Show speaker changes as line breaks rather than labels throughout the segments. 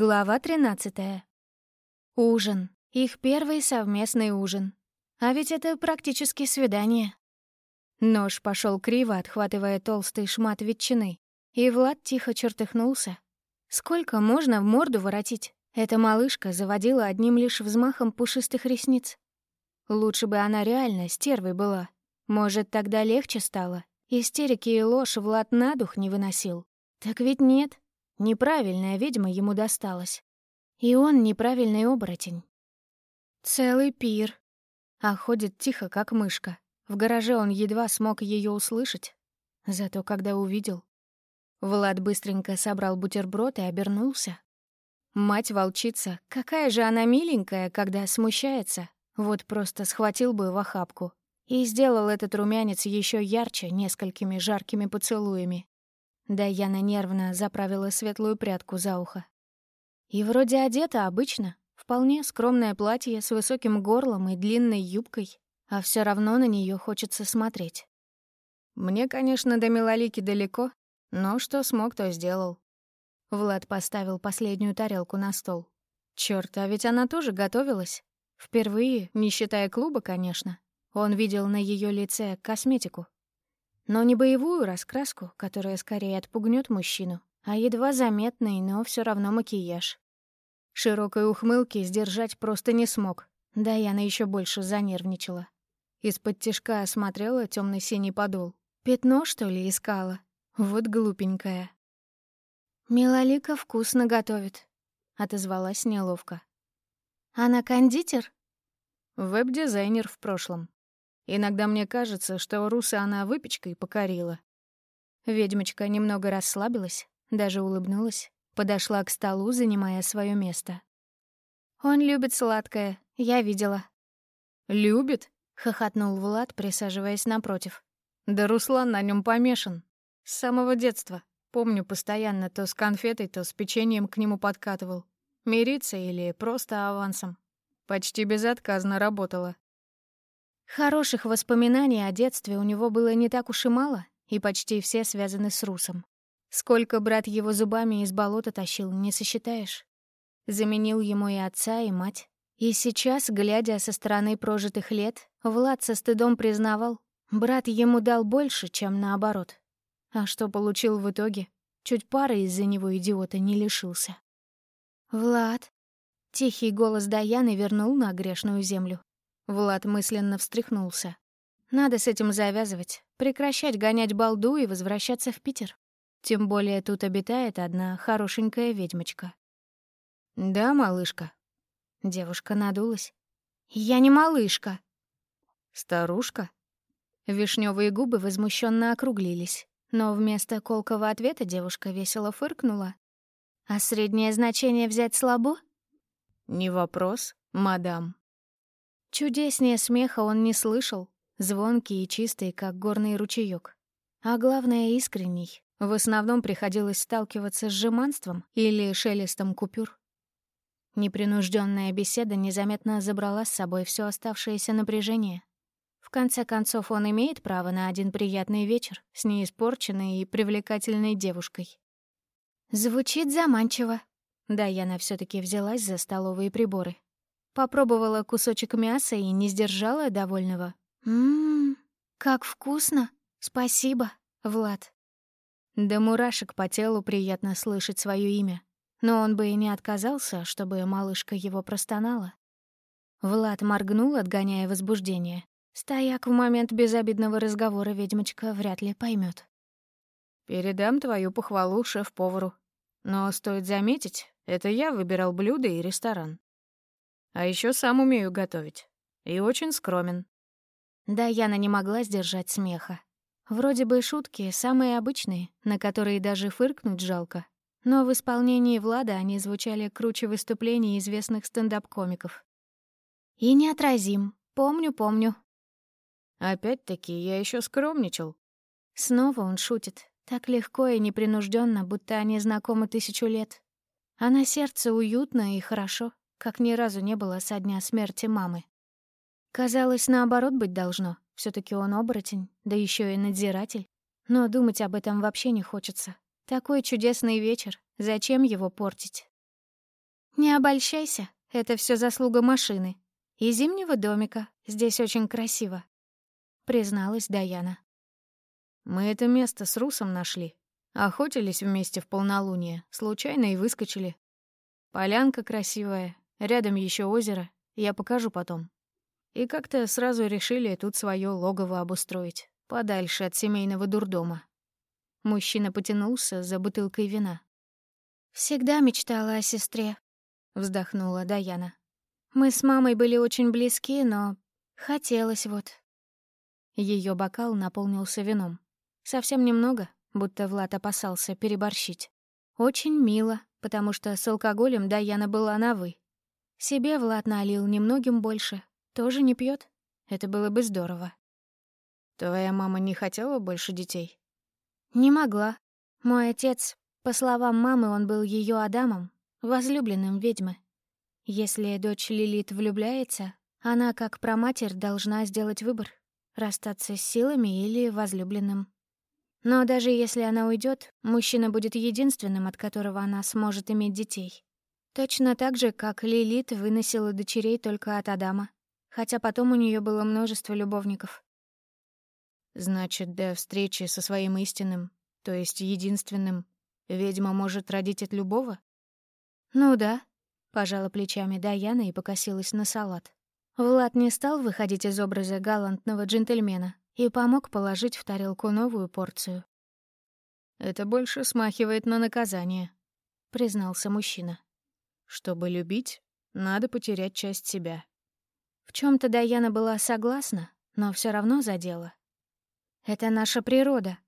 Глава 13. Ужин. Их первый совместный ужин. А ведь это практически свидание. Нож пошел криво, отхватывая толстый шмат ветчины. И Влад тихо чертыхнулся. Сколько можно в морду воротить? Эта малышка заводила одним лишь взмахом пушистых ресниц. Лучше бы она реально стервой была. Может, тогда легче стало. Истерики и ложь Влад на дух не выносил. Так ведь нет. Неправильная ведьма ему досталась. И он неправильный оборотень. Целый пир. А ходит тихо, как мышка. В гараже он едва смог ее услышать. Зато когда увидел... Влад быстренько собрал бутерброд и обернулся. Мать-волчица, какая же она миленькая, когда смущается. Вот просто схватил бы в охапку. И сделал этот румянец еще ярче несколькими жаркими поцелуями. Даяна нервно заправила светлую прядку за ухо. И вроде одета обычно, вполне скромное платье с высоким горлом и длинной юбкой, а все равно на нее хочется смотреть. Мне, конечно, до Милолики далеко, но что смог, то сделал. Влад поставил последнюю тарелку на стол. Чёрт, а ведь она тоже готовилась. Впервые, не считая клуба, конечно. Он видел на ее лице косметику, но не боевую раскраску, которая скорее отпугнет мужчину, а едва заметный, но все равно макияж. Широкой ухмылки сдержать просто не смог. Да Яна еще больше занервничала. Из-под тишка осмотрела темно синий подол. Пятно, что ли, искала? Вот глупенькая. «Милолика вкусно готовит», — отозвалась неловко. «Она кондитер?»
«Веб-дизайнер в прошлом», Иногда мне кажется, что Руса она выпечкой покорила.
Ведьмочка немного расслабилась, даже улыбнулась, подошла к столу, занимая свое место. «Он любит сладкое, я видела».
«Любит?»
— хохотнул Влад, присаживаясь напротив.
«Да Руслан на нем помешан. С самого детства. Помню, постоянно то с конфетой, то с печеньем к нему подкатывал. Мириться или просто авансом. Почти безотказно работала.
Хороших воспоминаний о детстве у него было не так уж и мало, и почти все связаны с Русом. Сколько брат его зубами из болота тащил, не сосчитаешь. Заменил ему и отца, и мать. И сейчас, глядя со стороны прожитых лет, Влад со стыдом признавал, брат ему дал больше, чем наоборот. А что получил в итоге? Чуть пары из-за него идиота не лишился. «Влад», — тихий голос Даяны вернул на грешную землю. Влад мысленно встряхнулся. Надо с этим завязывать, прекращать гонять балду и возвращаться в Питер. Тем более тут обитает одна хорошенькая ведьмочка.
«Да, малышка».
Девушка надулась. «Я не малышка».
«Старушка?»
Вишневые губы возмущенно округлились, но вместо колкого ответа девушка весело фыркнула. «А среднее значение взять слабо?»
«Не вопрос, мадам».
Чудеснее смеха он не слышал, звонкий и чистый, как горный ручеёк. А главное, искренний. В основном приходилось сталкиваться с жеманством или шелестом купюр. Непринужденная беседа незаметно забрала с собой все оставшееся напряжение. В конце концов, он имеет право на один приятный вечер с неиспорченной и привлекательной девушкой. Звучит заманчиво. Да, Яна все таки взялась за столовые приборы. Попробовала кусочек мяса и не сдержала довольного. «Ммм, как вкусно! Спасибо, Влад!» До мурашек по телу приятно слышать свое имя. Но он бы и не отказался, чтобы малышка его простонала. Влад моргнул, отгоняя возбуждение. Стояк в момент безобидного разговора ведьмочка вряд ли поймет.
«Передам твою похвалу шеф-повару. Но стоит заметить, это я выбирал блюда и ресторан. А еще сам умею готовить. И очень скромен».
Да, Яна не могла сдержать смеха. Вроде бы шутки самые обычные, на которые даже фыркнуть жалко. Но в исполнении Влада они звучали круче выступлений известных стендап-комиков. «И неотразим. Помню, помню».
«Опять-таки, я еще скромничал».
Снова он шутит, так легко и непринужденно, будто они знакомы тысячу лет. А на сердце уютно и хорошо как ни разу не было со дня смерти мамы. Казалось, наоборот быть должно. все таки он оборотень, да еще и надзиратель. Но думать об этом вообще не хочется. Такой чудесный вечер, зачем его портить? «Не обольщайся, это все заслуга машины. И зимнего домика. Здесь очень красиво», — призналась Даяна.
«Мы это место с Русом нашли. Охотились вместе в полнолуние, случайно и выскочили. Полянка красивая, рядом еще озеро, я покажу потом. И как-то сразу решили тут свое логово обустроить, подальше от семейного дурдома. Мужчина потянулся за бутылкой вина.
«Всегда мечтала о сестре», — вздохнула Даяна. «Мы с мамой были очень близки, но хотелось вот».
Ее бокал наполнился вином. Совсем немного, будто Влад опасался переборщить. Очень мило, потому что с алкоголем Даяна была на «вы». Себе Влад налил немногим больше, тоже не пьет. Это было бы здорово. Твоя мама не хотела больше детей?
Не могла. Мой отец, по словам мамы, он был ее Адамом, возлюбленным ведьмы. Если дочь Лилит влюбляется, она, как проматерь, должна сделать выбор — расстаться с силами или возлюбленным. Но даже если она уйдет, мужчина будет единственным, от которого она сможет иметь детей. Точно так же, как Лилит выносила дочерей только от Адама, хотя потом у нее было множество любовников.
Значит, до встречи со своим истинным, то есть единственным, ведьма может родить от любого?
Ну да, пожала плечами Даяна и покосилась на салат. Влад не стал выходить из образа галантного джентльмена, и помог положить в тарелку новую порцию.
«Это больше смахивает на наказание», — признался мужчина. «Чтобы любить, надо потерять часть себя».
В чем то Даяна была согласна, но все равно задела. «Это наша природа.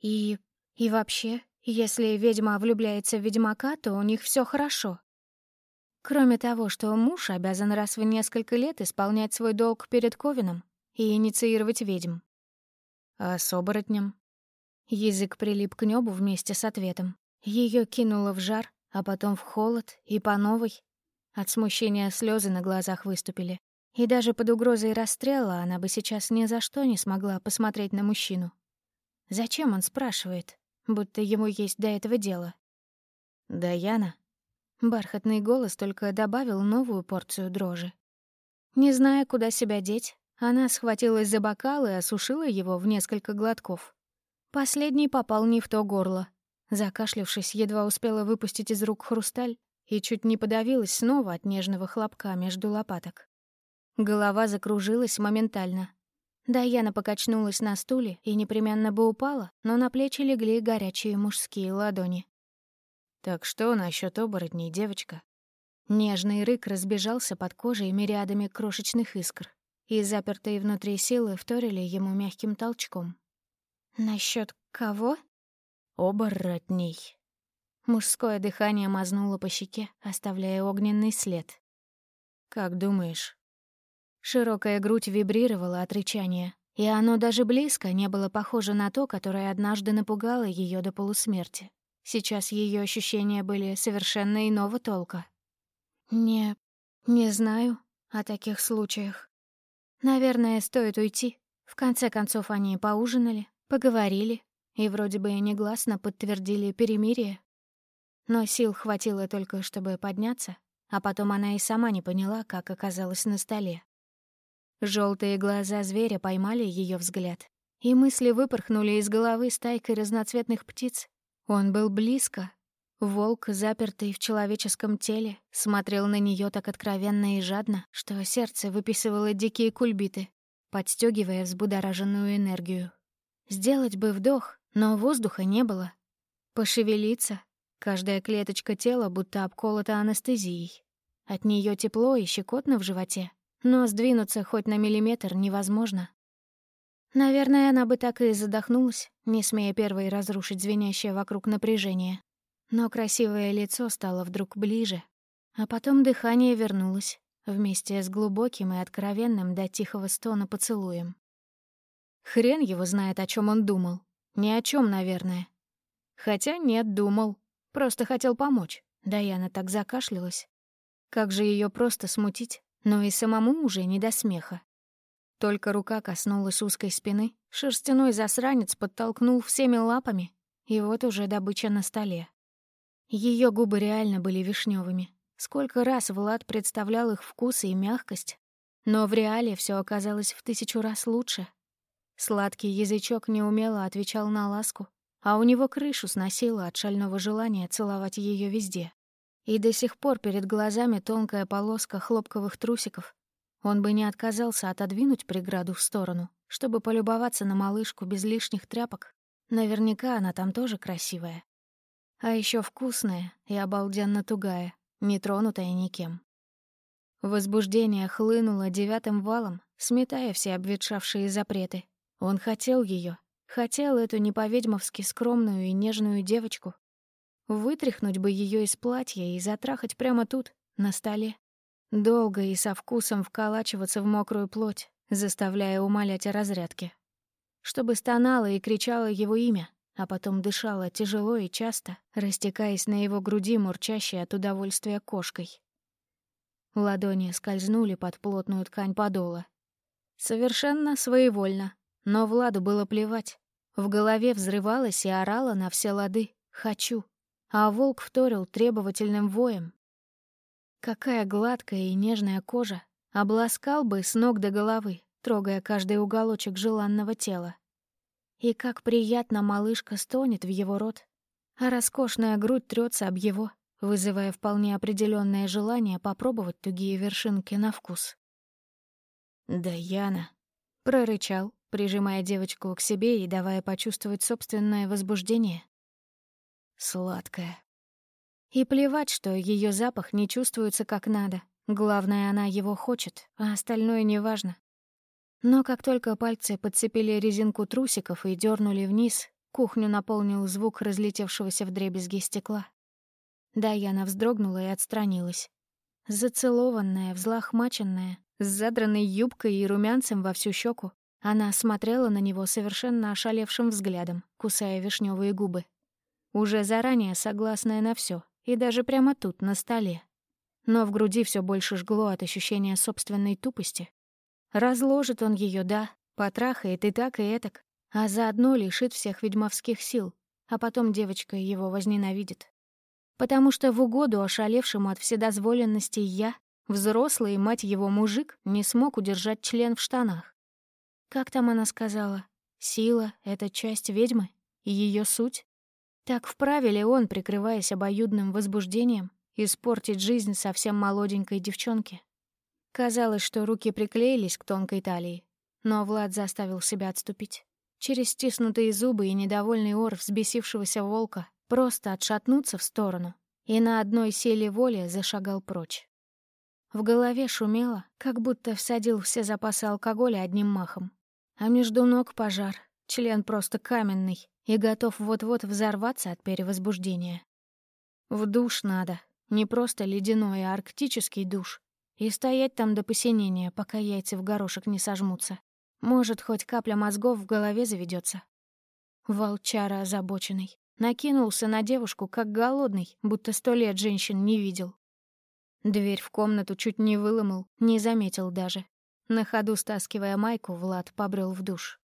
И... и вообще, если ведьма влюбляется в ведьмака, то у них все хорошо. Кроме того, что муж обязан раз в несколько лет исполнять свой долг перед Ковином и инициировать ведьм.
А с оборотнем?
Язык прилип к небу вместе с ответом. Ее кинуло в жар, а потом в холод и по новой. От смущения слезы на глазах выступили. И даже под угрозой расстрела она бы сейчас ни за что не смогла посмотреть на мужчину. Зачем он спрашивает, будто ему есть до этого дело?
«Даяна?»
Бархатный голос только добавил новую порцию дрожи. Не зная, куда себя деть, она схватилась за бокал и осушила его в несколько глотков. Последний попал не в то горло. Закашлявшись, едва успела выпустить из рук хрусталь и чуть не подавилась снова от нежного хлопка между лопаток. Голова закружилась моментально. Даяна покачнулась на стуле и непременно бы упала, но на плечи легли горячие мужские ладони.
«Так что насчет оборотней, девочка?»
Нежный рык разбежался под кожей мириадами крошечных искр и запертые внутри силы вторили ему мягким толчком. Насчет кого?»
«Оборотней».
Мужское дыхание мазнуло по щеке, оставляя огненный след.
«Как думаешь?»
Широкая грудь вибрировала от рычания, и оно даже близко не было похоже на то, которое однажды напугало ее до полусмерти. Сейчас ее ощущения были совершенно иного толка. «Не... не знаю о таких случаях», Наверное, стоит уйти. В конце концов, они поужинали, поговорили и вроде бы негласно подтвердили перемирие. Но сил хватило только, чтобы подняться, а потом она и сама не поняла, как оказалась на столе. Желтые глаза зверя поймали ее взгляд, и мысли выпорхнули из головы стайкой разноцветных птиц. Он был близко, Волк, запертый в человеческом теле, смотрел на нее так откровенно и жадно, что сердце выписывало дикие кульбиты, подстегивая взбудораженную энергию. Сделать бы вдох, но воздуха не было. Пошевелиться. Каждая клеточка тела будто обколота анестезией. От нее тепло и щекотно в животе, но сдвинуться хоть на миллиметр невозможно. Наверное, она бы так и задохнулась, не смея первой разрушить звенящее вокруг напряжение. Но красивое лицо стало вдруг ближе, а потом дыхание вернулось, вместе с глубоким и откровенным до тихого стона поцелуем. Хрен его знает, о чем он думал. Ни о чем, наверное. Хотя нет, думал. Просто хотел помочь. Даяна так закашлялась. Как же ее просто смутить, но и самому уже не до смеха. Только рука коснулась узкой спины, шерстяной засранец подтолкнул всеми лапами, и вот уже добыча на столе. Ее губы реально были вишневыми, Сколько раз Влад представлял их вкус и мягкость, но в реале все оказалось в тысячу раз лучше. Сладкий язычок неумело отвечал на ласку, а у него крышу сносило от шального желания целовать ее везде. И до сих пор перед глазами тонкая полоска хлопковых трусиков. Он бы не отказался отодвинуть преграду в сторону, чтобы полюбоваться на малышку без лишних тряпок. Наверняка она там тоже красивая. А еще вкусная и обалденно тугая, не тронутая никем. Возбуждение хлынуло девятым валом, сметая все обветшавшие запреты. Он хотел ее, хотел эту не по-ведьмовски скромную и нежную девочку. Вытряхнуть бы ее из платья и затрахать прямо тут, на столе. Долго и со вкусом вколачиваться в мокрую плоть, заставляя умолять о разрядке. Чтобы стонала и кричала его имя, а потом дышала тяжело и часто, растекаясь на его груди, мурчащей от удовольствия кошкой. Ладони скользнули под плотную ткань подола. Совершенно своевольно, но Владу было плевать. В голове взрывалась и орала на все лады «хочу», а волк вторил требовательным воем. Какая гладкая и нежная кожа, обласкал бы с ног до головы, трогая каждый уголочек желанного тела. И как приятно малышка стонет в его рот, а роскошная грудь трется об его, вызывая вполне определенное желание попробовать тугие вершинки на вкус. «Да Яна!» — прорычал, прижимая девочку к себе и давая почувствовать собственное возбуждение. Сладкая. И плевать, что ее запах не чувствуется как надо. Главное, она его хочет, а остальное неважно. Но как только пальцы подцепили резинку трусиков и дернули вниз, кухню наполнил звук разлетевшегося вдребезги стекла. Даяна вздрогнула и отстранилась. Зацелованная, взлохмаченная, с задранной юбкой и румянцем во всю щеку, она смотрела на него совершенно ошалевшим взглядом, кусая вишневые губы. Уже заранее согласная на все, и даже прямо тут, на столе. Но в груди все больше жгло от ощущения собственной тупости, Разложит он ее, да, потрахает и так, и этак, а заодно лишит всех ведьмовских сил, а потом девочка его возненавидит. Потому что в угоду ошалевшему от вседозволенности я, взрослый, мать его, мужик, не смог удержать член в штанах. Как там она сказала? Сила — это часть ведьмы, и ее суть? Так вправе ли он, прикрываясь обоюдным возбуждением, испортить жизнь совсем молоденькой девчонке? Казалось, что руки приклеились к тонкой талии, но Влад заставил себя отступить. Через стиснутые зубы и недовольный ор взбесившегося волка просто отшатнуться в сторону и на одной силе воли зашагал прочь. В голове шумело, как будто всадил все запасы алкоголя одним махом. А между ног пожар, член просто каменный и готов вот-вот взорваться от перевозбуждения. В душ надо, не просто ледяной, а арктический душ. И стоять там до посинения, пока яйца в горошек не сожмутся. Может, хоть капля мозгов в голове заведется. Волчара озабоченный. Накинулся на девушку, как голодный, будто сто лет женщин не видел. Дверь в комнату чуть не выломал, не заметил даже. На ходу стаскивая майку, Влад побрел в душ.